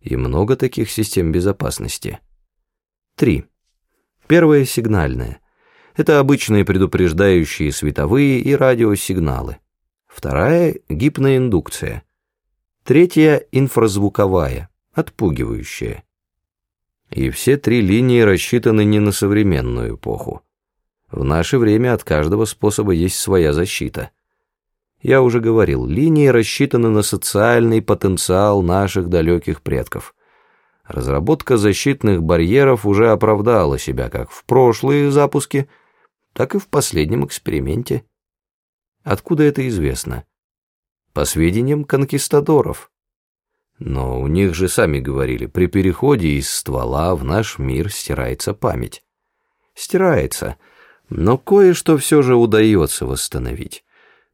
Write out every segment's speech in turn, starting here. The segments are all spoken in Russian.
И много таких систем безопасности. Три. Первая сигнальная. Это обычные предупреждающие световые и радиосигналы. Вторая — гипноиндукция. Третья — инфразвуковая, отпугивающая. И все три линии рассчитаны не на современную эпоху. В наше время от каждого способа есть своя защита. Я уже говорил, линии рассчитаны на социальный потенциал наших далеких предков. Разработка защитных барьеров уже оправдала себя как в прошлые запуски, так и в последнем эксперименте. Откуда это известно? По сведениям конкистадоров. Но у них же сами говорили, при переходе из ствола в наш мир стирается память. Стирается, но кое-что все же удается восстановить.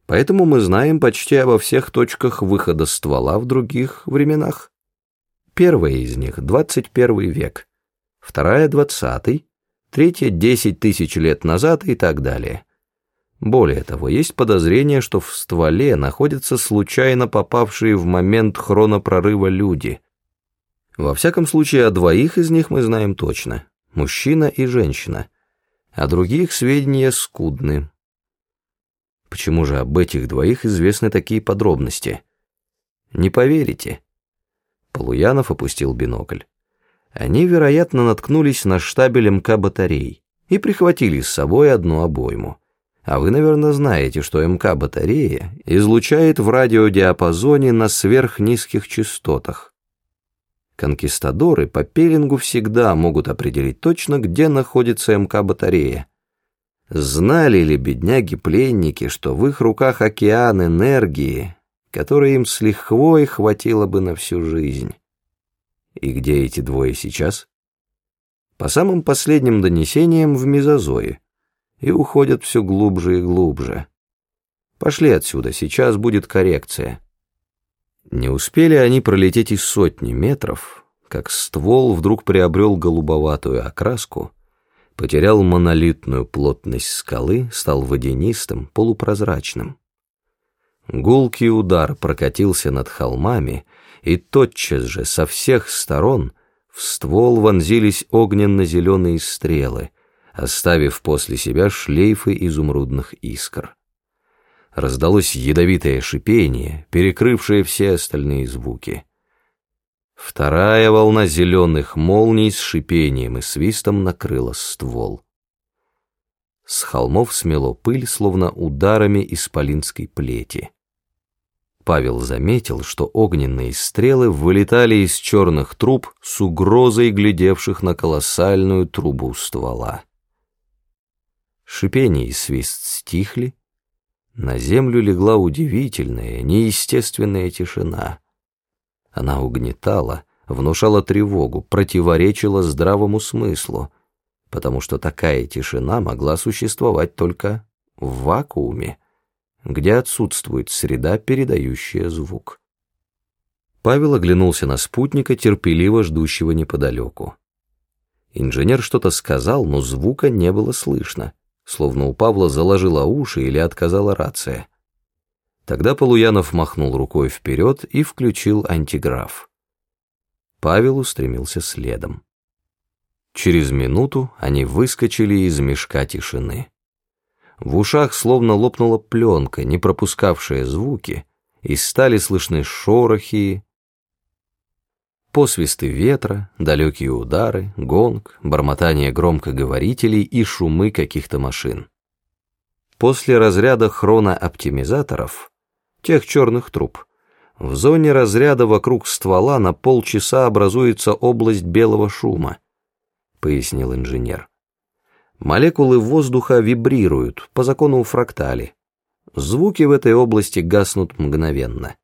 Поэтому мы знаем почти обо всех точках выхода ствола в других временах. Первая из них — 21 век, вторая — 20 третья — 10 тысяч лет назад и так далее. Более того, есть подозрение, что в стволе находятся случайно попавшие в момент хронопрорыва люди. Во всяком случае, о двоих из них мы знаем точно – мужчина и женщина. О других сведения скудны. Почему же об этих двоих известны такие подробности? Не поверите. Полуянов опустил бинокль. Они, вероятно, наткнулись на штабель МК батарей и прихватили с собой одну обойму. А вы, наверное, знаете, что МК-батарея излучает в радиодиапазоне на сверхнизких частотах. Конкистадоры по пеленгу всегда могут определить точно, где находится МК-батарея. Знали ли бедняги-пленники, что в их руках океан энергии, который им с лихвой хватило бы на всю жизнь? И где эти двое сейчас? По самым последним донесениям в Мезозое и уходят все глубже и глубже. Пошли отсюда, сейчас будет коррекция. Не успели они пролететь и сотни метров, как ствол вдруг приобрел голубоватую окраску, потерял монолитную плотность скалы, стал водянистым, полупрозрачным. Гулкий удар прокатился над холмами, и тотчас же со всех сторон в ствол вонзились огненно-зеленые стрелы — оставив после себя шлейфы изумрудных искр. Раздалось ядовитое шипение, перекрывшее все остальные звуки. Вторая волна зеленых молний с шипением и свистом накрыла ствол. С холмов смело пыль, словно ударами исполинской плети. Павел заметил, что огненные стрелы вылетали из черных труб с угрозой глядевших на колоссальную трубу ствола. Шипение и свист стихли. На землю легла удивительная, неестественная тишина. Она угнетала, внушала тревогу, противоречила здравому смыслу, потому что такая тишина могла существовать только в вакууме, где отсутствует среда, передающая звук. Павел оглянулся на спутника, терпеливо ждущего неподалеку. Инженер что-то сказал, но звука не было слышно словно у Павла заложила уши или отказала рация. Тогда Полуянов махнул рукой вперед и включил антиграф. Павел устремился следом. Через минуту они выскочили из мешка тишины. В ушах словно лопнула пленка, не пропускавшая звуки, и стали слышны шорохи, посвисты ветра, далекие удары, гонг, бормотание громкоговорителей и шумы каких-то машин. После разряда хронооптимизаторов, тех черных труб, в зоне разряда вокруг ствола на полчаса образуется область белого шума, пояснил инженер. Молекулы воздуха вибрируют по закону фрактали. Звуки в этой области гаснут мгновенно.